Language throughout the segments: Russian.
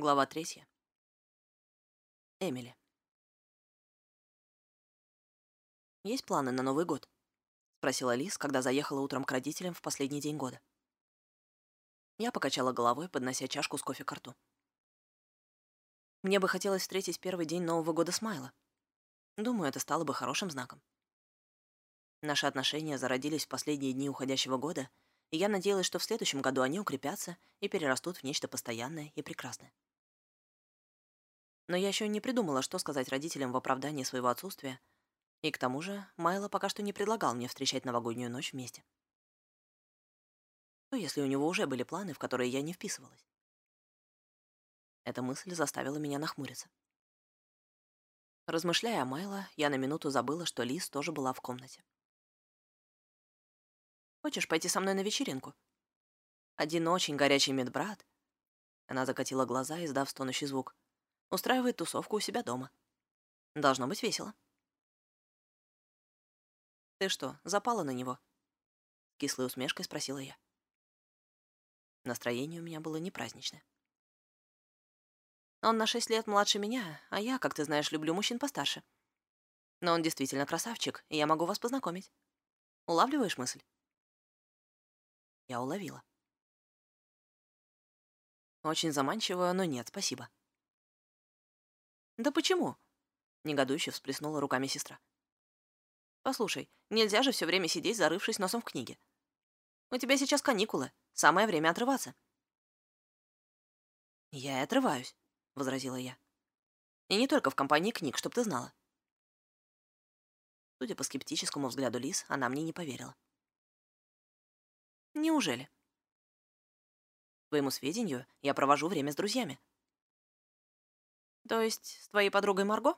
Глава третья. Эмили. «Есть планы на Новый год?» — спросила Лиз, когда заехала утром к родителям в последний день года. Я покачала головой, поднося чашку с кофе к рту. Мне бы хотелось встретить первый день Нового года с Майло. Думаю, это стало бы хорошим знаком. Наши отношения зародились в последние дни уходящего года — и я надеялась, что в следующем году они укрепятся и перерастут в нечто постоянное и прекрасное. Но я еще не придумала, что сказать родителям в оправдании своего отсутствия, и к тому же Майло пока что не предлагал мне встречать новогоднюю ночь вместе. Что, если у него уже были планы, в которые я не вписывалась? Эта мысль заставила меня нахмуриться. Размышляя о Майло, я на минуту забыла, что Лиз тоже была в комнате. Хочешь пойти со мной на вечеринку? Один очень горячий медбрат. Она закатила глаза, издав стонущий звук. Устраивает тусовку у себя дома. Должно быть весело. Ты что, запала на него? Кислой усмешкой спросила я. Настроение у меня было не праздничное. Он на шесть лет младше меня, а я, как ты знаешь, люблю мужчин постарше. Но он действительно красавчик, и я могу вас познакомить. Улавливаешь мысль? Я уловила. Очень заманчиво, но нет, спасибо. Да почему? Негодующе всплеснула руками сестра. Послушай, нельзя же все время сидеть, зарывшись носом в книге. У тебя сейчас каникулы, самое время отрываться. Я и отрываюсь, возразила я. И не только в компании книг, чтоб ты знала. Судя по скептическому взгляду Лис, она мне не поверила. Неужели? Твоему сведению, я провожу время с друзьями. То есть с твоей подругой Марго?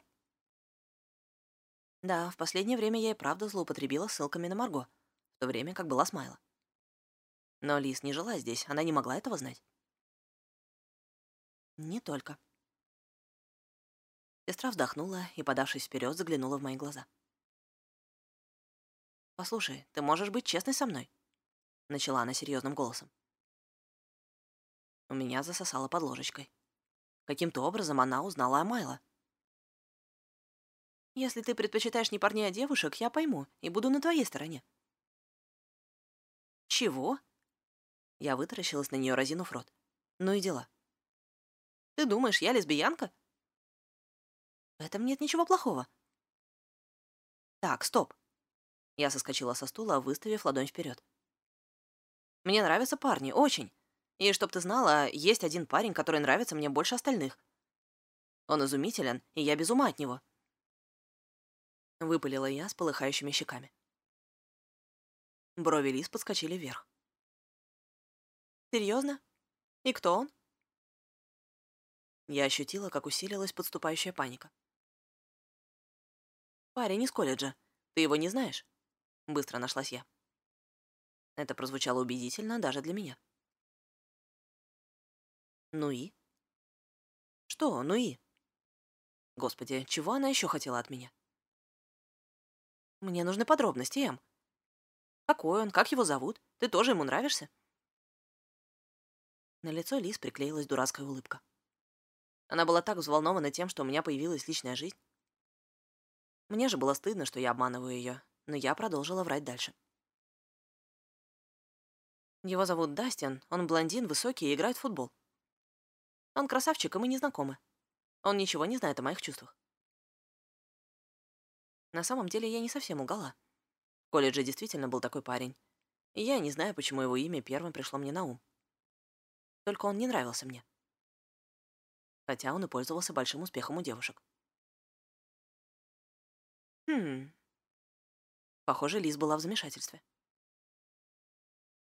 Да, в последнее время я и правда злоупотребила ссылками на Марго, в то время как была Смайла. Но Лис не жила здесь, она не могла этого знать. Не только. Сестра вздохнула и, подавшись вперед, заглянула в мои глаза. «Послушай, ты можешь быть честной со мной?» начала она серьезным голосом. У меня засосало под ложечкой. Каким-то образом она узнала о Майло. «Если ты предпочитаешь не парней, а девушек, я пойму и буду на твоей стороне». «Чего?» Я вытаращилась на нее, разинув рот. «Ну и дела». «Ты думаешь, я лесбиянка?» «В этом нет ничего плохого». «Так, стоп». Я соскочила со стула, выставив ладонь вперед. Мне нравятся парни, очень. И чтоб ты знала, есть один парень, который нравится мне больше остальных. Он изумителен, и я без ума от него. Выпалила я с полыхающими щеками. Брови Лис подскочили вверх. Серьезно? И кто он? Я ощутила, как усилилась подступающая паника. «Парень из колледжа. Ты его не знаешь?» Быстро нашлась я. Это прозвучало убедительно даже для меня. Ну и? Что, ну и? Господи, чего она еще хотела от меня? Мне нужны подробности, Эм. Какой он, как его зовут? Ты тоже ему нравишься? На лицо Лиз приклеилась дурацкая улыбка. Она была так взволнована тем, что у меня появилась личная жизнь. Мне же было стыдно, что я обманываю ее, но я продолжила врать дальше. Его зовут Дастин, он блондин, высокий и играет в футбол. Он красавчик, и мы не знакомы. Он ничего не знает о моих чувствах. На самом деле я не совсем лгала. В колледже действительно был такой парень. И я не знаю, почему его имя первым пришло мне на ум. Только он не нравился мне. Хотя он и пользовался большим успехом у девушек. Хм. Похоже, Лиз была в замешательстве.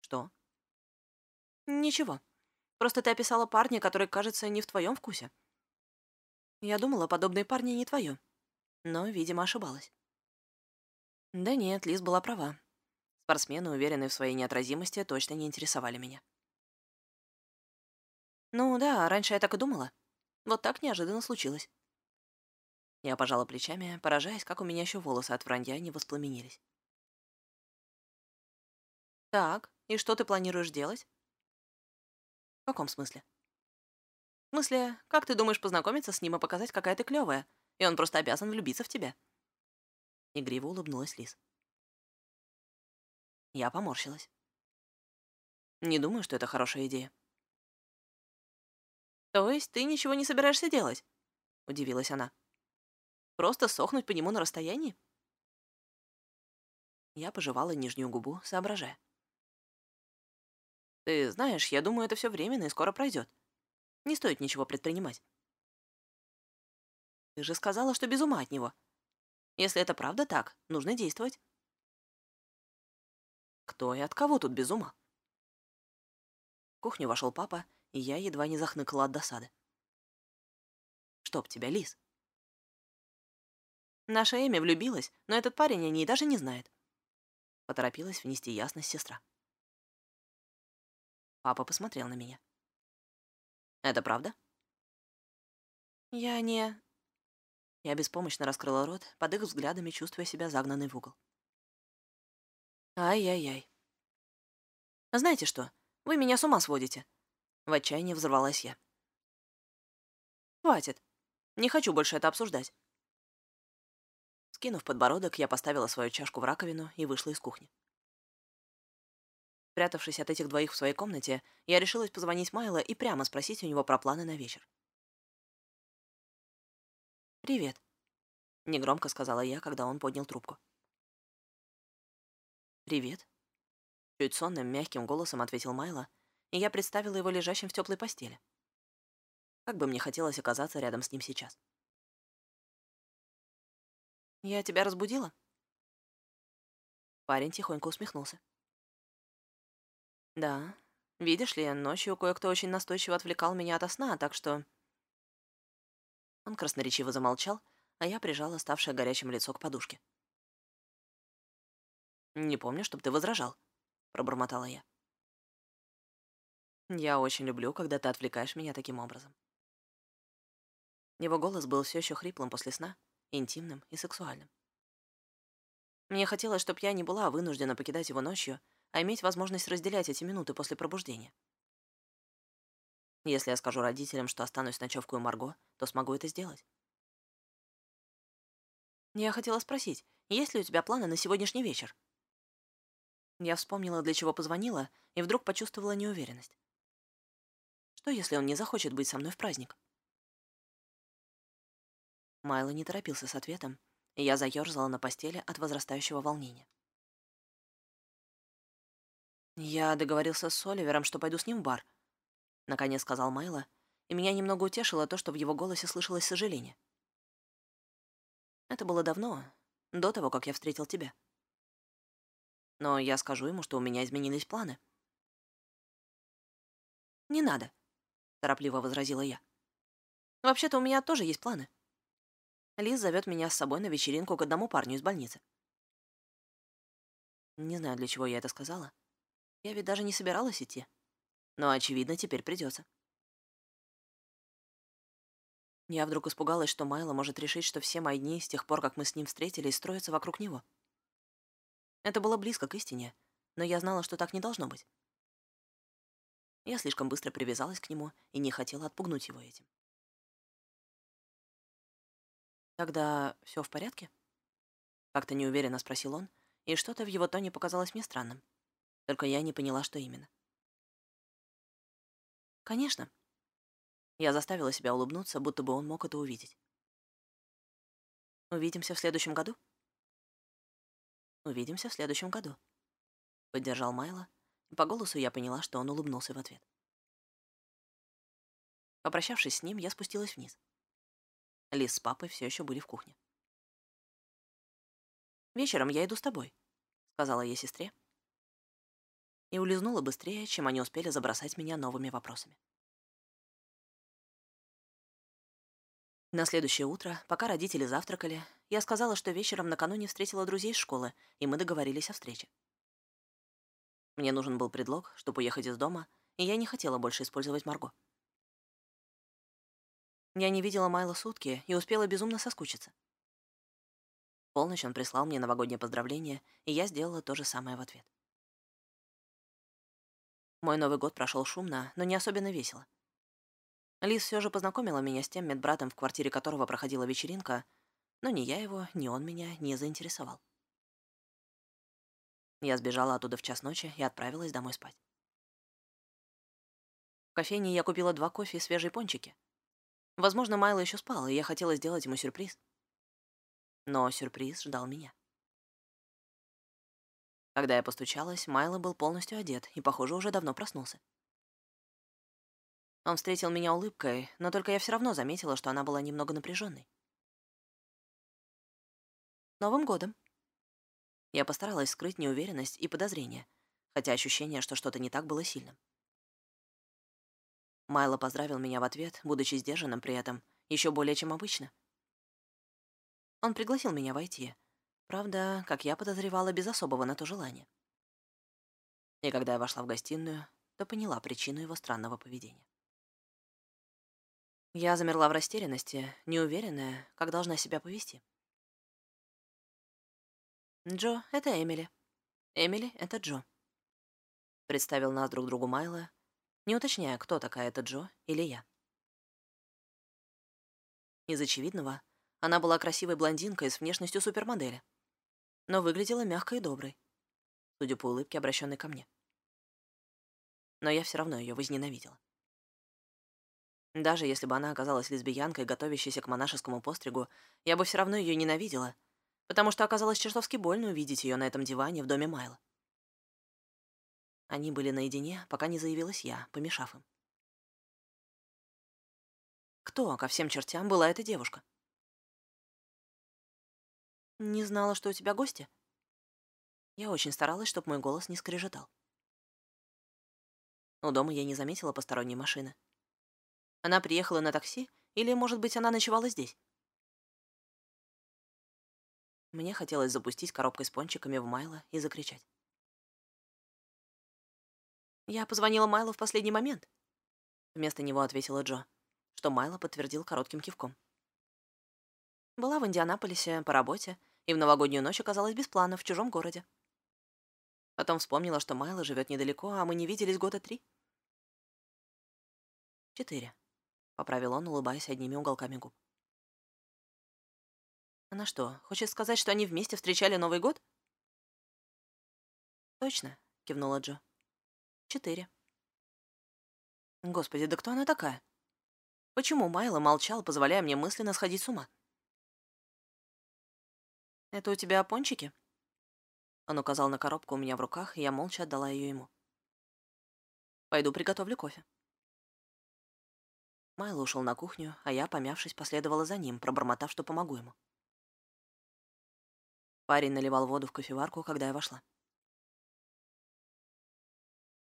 Что? Ничего. Просто ты описала парня, который, кажется, не в твоем вкусе. Я думала, подобные парни не твое. Но, видимо, ошибалась. Да нет, Лиз была права. Спортсмены, уверенные в своей неотразимости, точно не интересовали меня. Ну да, раньше я так и думала. Вот так неожиданно случилось. Я пожала плечами, поражаясь, как у меня еще волосы от вранья не воспламенились. Так, и что ты планируешь делать? В каком смысле? В смысле, как ты думаешь познакомиться с ним и показать, какая ты клёвая, и он просто обязан влюбиться в тебя?» Игриво улыбнулась Лиз. Я поморщилась. Не думаю, что это хорошая идея. «То есть ты ничего не собираешься делать?» — удивилась она. «Просто сохнуть по нему на расстоянии?» Я пожевала нижнюю губу, соображая. «Ты знаешь, я думаю, это все временно и скоро пройдет. Не стоит ничего предпринимать». «Ты же сказала, что без ума от него. Если это правда так, нужно действовать». «Кто и от кого тут без ума?» В кухню вошел папа, и я едва не захныкала от досады. «Чтоб тебя, Лис!» Наша Эми влюбилась, но этот парень о ней даже не знает. Поторопилась внести ясность сестра. Папа посмотрел на меня. «Это правда?» «Я не...» Я беспомощно раскрыла рот, под их взглядами чувствуя себя загнанной в угол. «Ай-яй-яй. Знаете что? Вы меня с ума сводите!» В отчаянии взорвалась я. «Хватит. Не хочу больше это обсуждать. Скинув подбородок, я поставила свою чашку в раковину и вышла из кухни. Прятавшись от этих двоих в своей комнате, я решилась позвонить Майло и прямо спросить у него про планы на вечер. «Привет», — негромко сказала я, когда он поднял трубку. «Привет», — чуть сонным, мягким голосом ответил Майло, и я представила его лежащим в теплой постели. Как бы мне хотелось оказаться рядом с ним сейчас. «Я тебя разбудила?» Парень тихонько усмехнулся. «Да, видишь ли, ночью кое-кто очень настойчиво отвлекал меня от сна, так что...» Он красноречиво замолчал, а я прижала ставшее горячим лицо к подушке. «Не помню, чтоб ты возражал», — пробормотала я. «Я очень люблю, когда ты отвлекаешь меня таким образом». Его голос был все еще хриплым после сна, интимным и сексуальным. Мне хотелось, чтобы я не была вынуждена покидать его ночью, а иметь возможность разделять эти минуты после пробуждения. Если я скажу родителям, что останусь с ночевкой у Марго, то смогу это сделать. Я хотела спросить, есть ли у тебя планы на сегодняшний вечер? Я вспомнила, для чего позвонила, и вдруг почувствовала неуверенность. Что, если он не захочет быть со мной в праздник? Майло не торопился с ответом, и я заёрзала на постели от возрастающего волнения. «Я договорился с Оливером, что пойду с ним в бар», — наконец сказал Майло, и меня немного утешило то, что в его голосе слышалось сожаление. Это было давно, до того, как я встретил тебя. Но я скажу ему, что у меня изменились планы. «Не надо», — торопливо возразила я. «Вообще-то у меня тоже есть планы. Лиз зовет меня с собой на вечеринку к одному парню из больницы. Не знаю, для чего я это сказала. Я ведь даже не собиралась идти. Но, очевидно, теперь придется. Я вдруг испугалась, что Майло может решить, что все мои дни с тех пор, как мы с ним встретились, строятся вокруг него. Это было близко к истине, но я знала, что так не должно быть. Я слишком быстро привязалась к нему и не хотела отпугнуть его этим. «Тогда все в порядке?» Как-то неуверенно спросил он, и что-то в его тоне показалось мне странным. Только я не поняла, что именно. «Конечно». Я заставила себя улыбнуться, будто бы он мог это увидеть. «Увидимся в следующем году?» «Увидимся в следующем году», — поддержал Майло, и по голосу я поняла, что он улыбнулся в ответ. Попрощавшись с ним, я спустилась вниз. Лис с папой все еще были в кухне. «Вечером я иду с тобой», — сказала я сестре. И улизнула быстрее, чем они успели забросать меня новыми вопросами. На следующее утро, пока родители завтракали, я сказала, что вечером накануне встретила друзей из школы, и мы договорились о встрече. Мне нужен был предлог, чтобы уехать из дома, и я не хотела больше использовать Марго. Я не видела Майла сутки и успела безумно соскучиться. В полночь он прислал мне новогоднее поздравление, и я сделала то же самое в ответ. Мой Новый год прошел шумно, но не особенно весело. Лиз все же познакомила меня с тем медбратом, в квартире которого проходила вечеринка, но ни я его, ни он меня не заинтересовал. Я сбежала оттуда в час ночи и отправилась домой спать. В кофейне я купила два кофе и свежие пончики. Возможно, Майло еще спал, и я хотела сделать ему сюрприз. Но сюрприз ждал меня. Когда я постучалась, Майло был полностью одет и, похоже, уже давно проснулся. Он встретил меня улыбкой, но только я все равно заметила, что она была немного напряженной. «Новым годом!» Я постаралась скрыть неуверенность и подозрение, хотя ощущение, что что-то не так, было сильным. Майло поздравил меня в ответ, будучи сдержанным при этом, еще более чем обычно. Он пригласил меня войти, правда, как я подозревала, без особого на то желания. И когда я вошла в гостиную, то поняла причину его странного поведения. Я замерла в растерянности, неуверенная, как должна себя повести. «Джо, это Эмили. Эмили — это Джо», — представил нас друг другу Майло, не уточняя, кто такая эта Джо или я. Из очевидного, она была красивой блондинкой с внешностью супермодели, но выглядела мягкой и доброй, судя по улыбке, обращенной ко мне. Но я все равно ее возненавидела. Даже если бы она оказалась лесбиянкой, готовящейся к монашескому постригу, я бы все равно ее ненавидела, потому что оказалось чертовски больно увидеть ее на этом диване в доме Майла. Они были наедине, пока не заявилась я, помешав им. Кто ко всем чертям была эта девушка? Не знала, что у тебя гости? Я очень старалась, чтобы мой голос не скрежетал. У дома я не заметила посторонней машины. Она приехала на такси, или, может быть, она ночевала здесь? Мне хотелось запустить коробкой с пончиками в Майло и закричать. «Я позвонила Майло в последний момент», — вместо него ответила Джо, что Майло подтвердил коротким кивком. Была в Индианаполисе по работе и в новогоднюю ночь оказалась без планов в чужом городе. Потом вспомнила, что Майло живет недалеко, а мы не виделись года три. Четыре. — поправил он, улыбаясь одними уголками губ. «Она что, хочет сказать, что они вместе встречали Новый год?» «Точно», — кивнула Джо. «Четыре». «Господи, да кто она такая? Почему Майло молчал, позволяя мне мысленно сходить с ума?» «Это у тебя пончики?» Он указал на коробку у меня в руках, и я молча отдала ее ему. «Пойду приготовлю кофе». Майло ушел на кухню, а я, помявшись, последовала за ним, пробормотав, что помогу ему. Парень наливал воду в кофеварку, когда я вошла.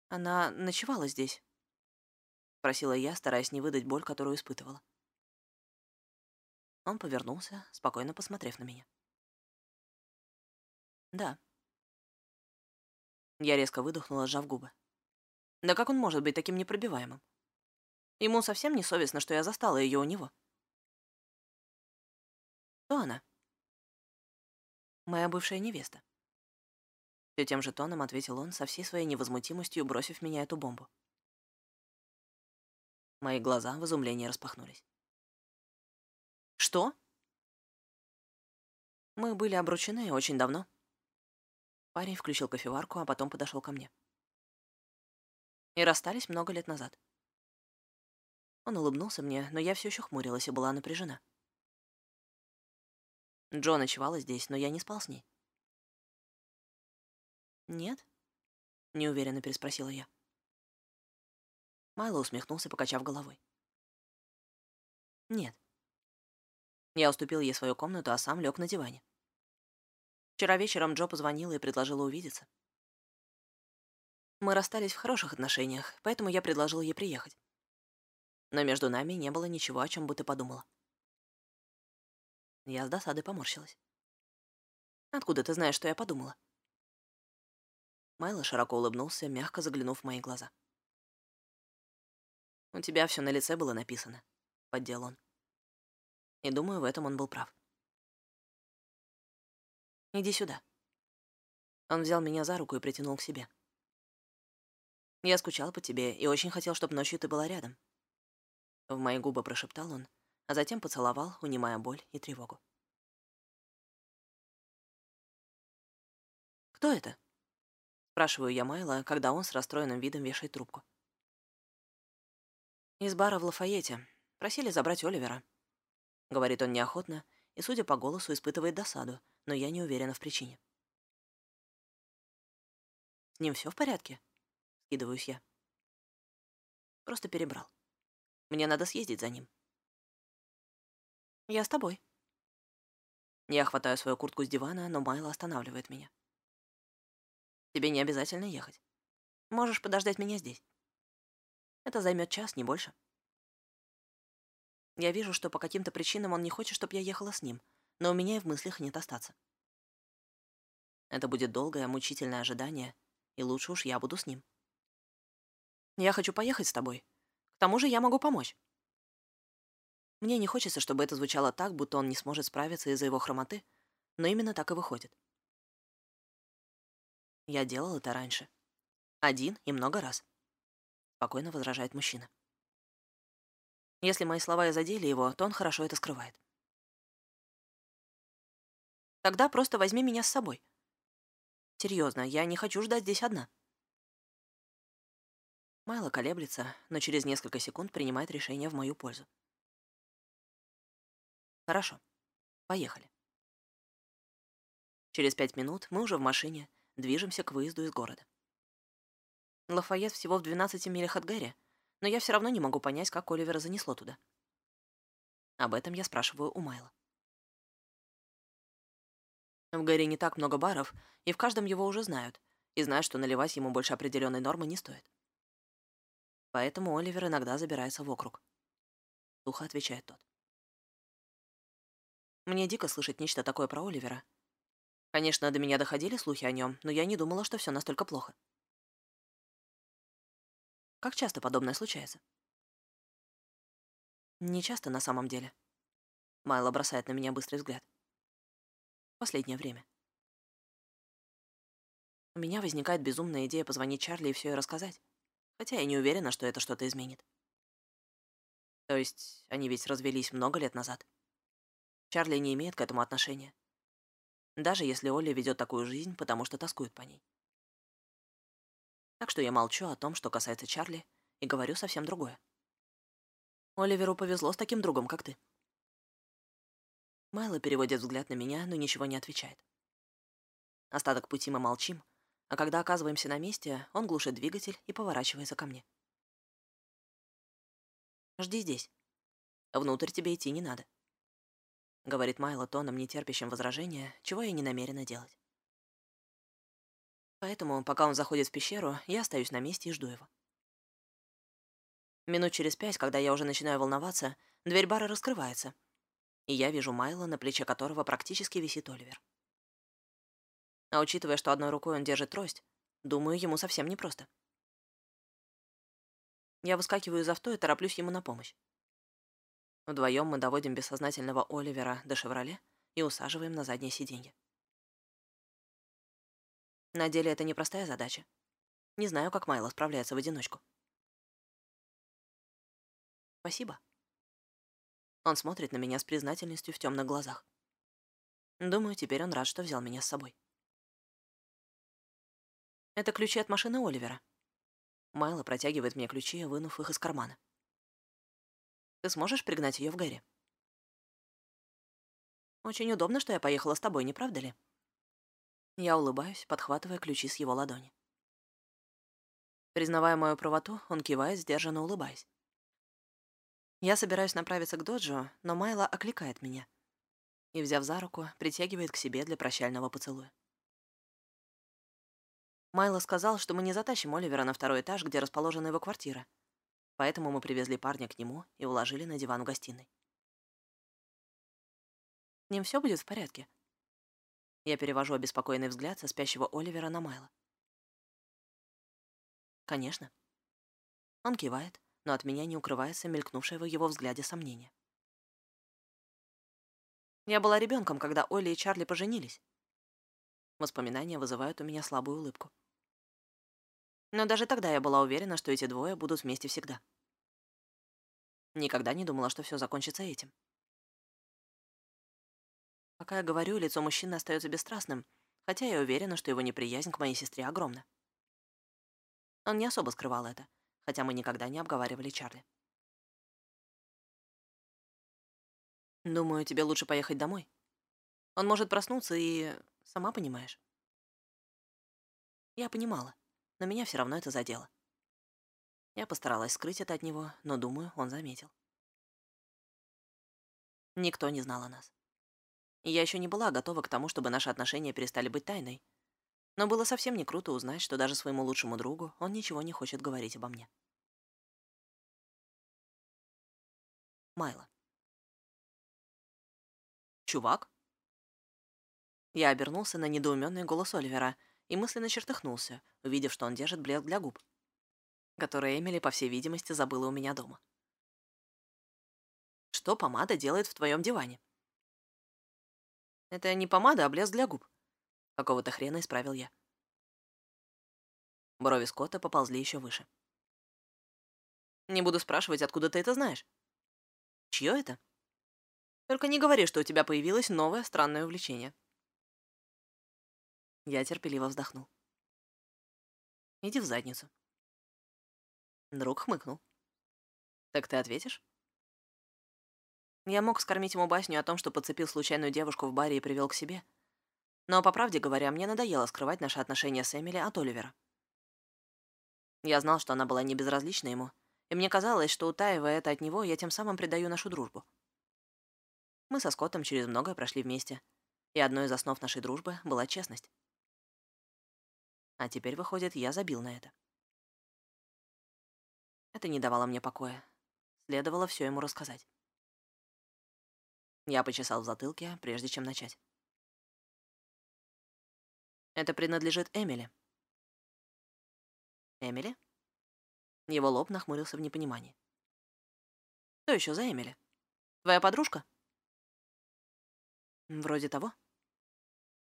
«Она ночевала здесь?» — спросила я, стараясь не выдать боль, которую испытывала. Он повернулся, спокойно посмотрев на меня. «Да». Я резко выдохнула, сжав губы. «Да как он может быть таким непробиваемым?» Ему совсем не совестно, что я застала ее у него. Кто она? Моя бывшая невеста. Все тем же тоном ответил он со всей своей невозмутимостью, бросив меня эту бомбу. Мои глаза в изумлении распахнулись. Что? Мы были обручены очень давно. Парень включил кофеварку, а потом подошел ко мне. И расстались много лет назад. Он улыбнулся мне, но я все еще хмурилась и была напряжена. Джо ночевала здесь, но я не спал с ней. «Нет?» — неуверенно переспросила я. Майло усмехнулся, покачав головой. «Нет». Я уступил ей свою комнату, а сам лег на диване. Вчера вечером Джо позвонила и предложила увидеться. Мы расстались в хороших отношениях, поэтому я предложил ей приехать но между нами не было ничего, о чем бы ты подумала. Я с досадой поморщилась. «Откуда ты знаешь, что я подумала?» Майло широко улыбнулся, мягко заглянув в мои глаза. «У тебя все на лице было написано», — поддел он. И думаю, в этом он был прав. «Иди сюда». Он взял меня за руку и притянул к себе. «Я скучал по тебе и очень хотел, чтобы ночью ты была рядом. В мои губы прошептал он, а затем поцеловал, унимая боль и тревогу. «Кто это?» — спрашиваю я Майла, когда он с расстроенным видом вешает трубку. «Из бара в Лафайете. Просили забрать Оливера». Говорит он неохотно и, судя по голосу, испытывает досаду, но я не уверена в причине. «С ним все в порядке?» — скидываюсь я. Просто перебрал. Мне надо съездить за ним. Я с тобой. Я хватаю свою куртку с дивана, но Майла останавливает меня. Тебе не обязательно ехать. Можешь подождать меня здесь. Это займет час, не больше. Я вижу, что по каким-то причинам он не хочет, чтобы я ехала с ним, но у меня и в мыслях нет остаться. Это будет долгое, мучительное ожидание, и лучше уж я буду с ним. Я хочу поехать с тобой. К тому же я могу помочь. Мне не хочется, чтобы это звучало так, будто он не сможет справиться из-за его хромоты, но именно так и выходит. Я делал это раньше. Один и много раз. Спокойно возражает мужчина. Если мои слова и задели его, то он хорошо это скрывает. Тогда просто возьми меня с собой. Серьезно, я не хочу ждать здесь одна. Майло колеблется, но через несколько секунд принимает решение в мою пользу. Хорошо, поехали. Через пять минут мы уже в машине, движемся к выезду из города. Лафайет всего в 12 милях от Гэри, но я все равно не могу понять, как Оливера занесло туда. Об этом я спрашиваю у Майла. В Гэри не так много баров, и в каждом его уже знают, и знают, что наливать ему больше определенной нормы не стоит. Поэтому Оливер иногда забирается в округ. Сухо отвечает тот. Мне дико слышать нечто такое про Оливера. Конечно, до меня доходили слухи о нем, но я не думала, что все настолько плохо. Как часто подобное случается? Не часто на самом деле. Майло бросает на меня быстрый взгляд. Последнее время. У меня возникает безумная идея позвонить Чарли и все ей рассказать, хотя я не уверена, что это что-то изменит. То есть они ведь развелись много лет назад. Чарли не имеет к этому отношения. Даже если Олли ведет такую жизнь, потому что тоскует по ней. Так что я молчу о том, что касается Чарли, и говорю совсем другое. Оливеру повезло с таким другом, как ты. Майло переводит взгляд на меня, но ничего не отвечает. Остаток пути мы молчим, а когда оказываемся на месте, он глушит двигатель и поворачивается ко мне. «Жди здесь. Внутрь тебе идти не надо», — говорит Майло тоном, нетерпящим возражения, чего я не намерена делать. Поэтому, пока он заходит в пещеру, я остаюсь на месте и жду его. Минут через пять, когда я уже начинаю волноваться, дверь бара раскрывается, и я вижу Майла, на плече которого практически висит Оливер. А учитывая, что одной рукой он держит трость, думаю, ему совсем непросто. Я выскакиваю из авто и тороплюсь ему на помощь. Вдвоем мы доводим бессознательного Оливера до «Шевроле» и усаживаем на заднее сиденье. На деле это непростая задача. Не знаю, как Майло справляется в одиночку. Спасибо. Он смотрит на меня с признательностью в темных глазах. Думаю, теперь он рад, что взял меня с собой. Это ключи от машины Оливера. Майло протягивает мне ключи, вынув их из кармана. Ты сможешь пригнать ее в Гэри? Очень удобно, что я поехала с тобой, не правда ли? Я улыбаюсь, подхватывая ключи с его ладони. Признавая мою правоту, он кивает, сдержанно улыбаясь. Я собираюсь направиться к доджу, но Майла окликает меня и, взяв за руку, притягивает к себе для прощального поцелуя. Майло сказал, что мы не затащим Оливера на второй этаж, где расположена его квартира, поэтому мы привезли парня к нему и уложили на диван в гостиной. С ним все будет в порядке, я перевожу обеспокоенный взгляд со спящего Оливера на Майла. «Конечно». Он кивает, но от меня не укрывается мелькнувшее в его взгляде сомнение. Я была ребенком, когда Олли и Чарли поженились. Воспоминания вызывают у меня слабую улыбку. Но даже тогда я была уверена, что эти двое будут вместе всегда. Никогда не думала, что все закончится этим. Пока я говорю, лицо мужчины остается бесстрастным, хотя я уверена, что его неприязнь к моей сестре огромна. Он не особо скрывал это, хотя мы никогда не обговаривали Чарли. Думаю, тебе лучше поехать домой. Он может проснуться и... сама понимаешь. Я понимала, но меня все равно это задело. Я постаралась скрыть это от него, но, думаю, он заметил. Никто не знал о нас. Я еще не была готова к тому, чтобы наши отношения перестали быть тайной. Но было совсем не круто узнать, что даже своему лучшему другу он ничего не хочет говорить обо мне. Майло. «Чувак?» Я обернулся на недоуменный голос Оливера и мысленно чертыхнулся, увидев, что он держит блеск для губ, который Эмили, по всей видимости, забыла у меня дома. «Что помада делает в твоем диване?» «Это не помада, а блеск для губ», — какого-то хрена исправил я. Брови Скотта поползли еще выше. «Не буду спрашивать, откуда ты это знаешь. Чье это?» Только не говори, что у тебя появилось новое странное увлечение. Я терпеливо вздохнул. Иди в задницу. Друг хмыкнул. Так ты ответишь? Я мог скормить ему басню о том, что подцепил случайную девушку в баре и привел к себе. Но, по правде говоря, мне надоело скрывать наши отношения с Эмили от Оливера. Я знал, что она была не безразлична ему, и мне казалось, что, утаивая это от него, я тем самым предаю нашу дружбу. Мы со Скоттом через многое прошли вместе, и одной из основ нашей дружбы была честность. А теперь, выходит, я забил на это. Это не давало мне покоя. Следовало все ему рассказать. Я почесал в затылке, прежде чем начать. Это принадлежит Эмили. Эмили? Его лоб нахмурился в непонимании. Что еще за Эмили? Твоя подружка? Вроде того.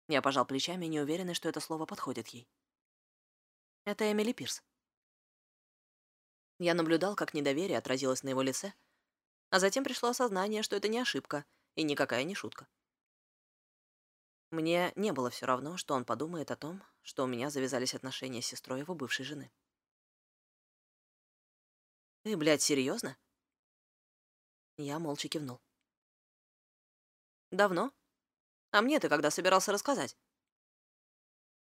Я пожал плечами, не уверенный, что это слово подходит ей. Это Эмили Пирс. Я наблюдал, как недоверие отразилось на его лице, а затем пришло осознание, что это не ошибка и никакая не шутка. Мне не было все равно, что он подумает о том, что у меня завязались отношения с сестрой его бывшей жены. «Ты, блядь, серьезно? Я молча кивнул. «Давно?» А мне ты когда собирался рассказать?»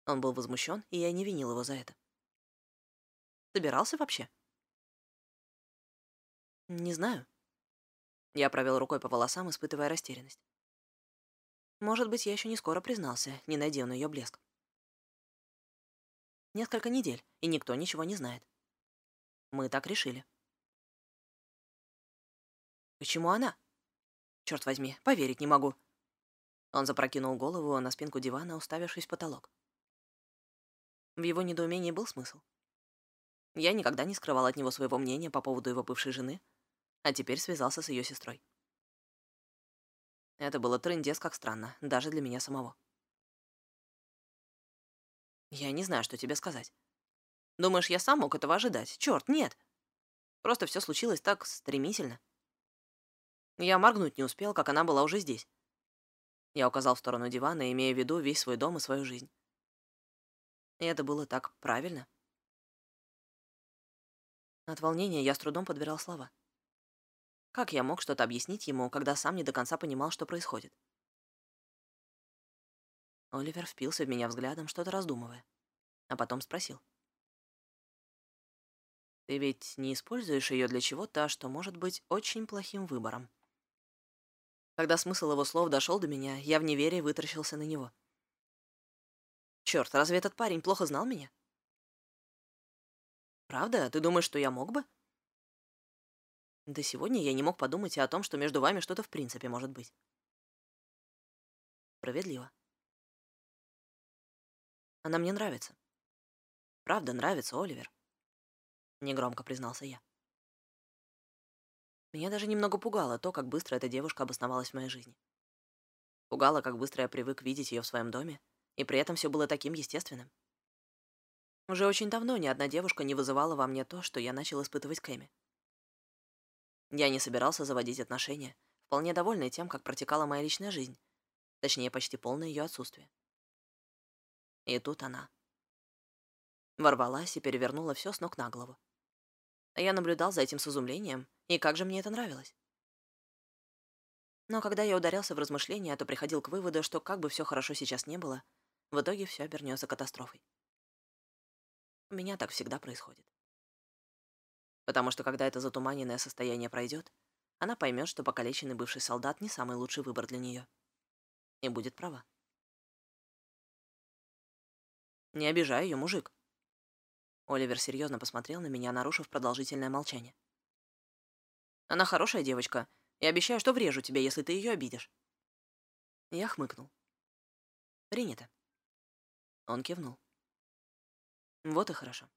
Он был возмущен, и я не винил его за это. «Собирался вообще?» «Не знаю». Я провел рукой по волосам, испытывая растерянность. Может быть, я еще не скоро признался, не найдя на ее блеск. Несколько недель, и никто ничего не знает. Мы так решили. Почему она? Черт возьми, поверить не могу. Он запрокинул голову на спинку дивана, уставившись в потолок. В его недоумении был смысл. Я никогда не скрывал от него своего мнения по поводу его бывшей жены, а теперь связался с ее сестрой. Это было трындец как странно, даже для меня самого. Я не знаю, что тебе сказать. Думаешь, я сам мог этого ожидать? Черт, нет. Просто все случилось так стремительно. Я моргнуть не успел, как она была уже здесь. Я указал в сторону дивана, имея в виду весь свой дом и свою жизнь. И это было так правильно. От волнения я с трудом подбирал слова. Как я мог что-то объяснить ему, когда сам не до конца понимал, что происходит? Оливер впился в меня взглядом, что-то раздумывая, а потом спросил. «Ты ведь не используешь ее для чего-то, что может быть очень плохим выбором?» Когда смысл его слов дошел до меня, я в неверии вытаращился на него. Черт, разве этот парень плохо знал меня? Правда? Ты думаешь, что я мог бы? До сегодня я не мог подумать и о том, что между вами что-то в принципе может быть. Справедливо. Она мне нравится. Правда, нравится, Оливер. Негромко признался я. Меня даже немного пугало то, как быстро эта девушка обосновалась в моей жизни. Пугало, как быстро я привык видеть ее в своем доме, и при этом все было таким естественным. Уже очень давно ни одна девушка не вызывала во мне то, что я начал испытывать к Эми. Я не собирался заводить отношения, вполне довольный тем, как протекала моя личная жизнь, точнее, почти полное ее отсутствие. И тут она. Ворвалась и перевернула все с ног на голову. Я наблюдал за этим с изумлением, и как же мне это нравилось. Но когда я ударялся в размышления, то приходил к выводу, что как бы все хорошо сейчас не было, в итоге все обернется катастрофой. У меня так всегда происходит. Потому что когда это затуманенное состояние пройдет, она поймет, что покалеченный бывший солдат не самый лучший выбор для нее. И будет права. Не обижай ее, мужик. Оливер серьезно посмотрел на меня, нарушив продолжительное молчание. Она хорошая девочка, и обещаю, что врежу тебя, если ты ее обидишь. Я хмыкнул. Принято. Он кивнул. Вот и хорошо.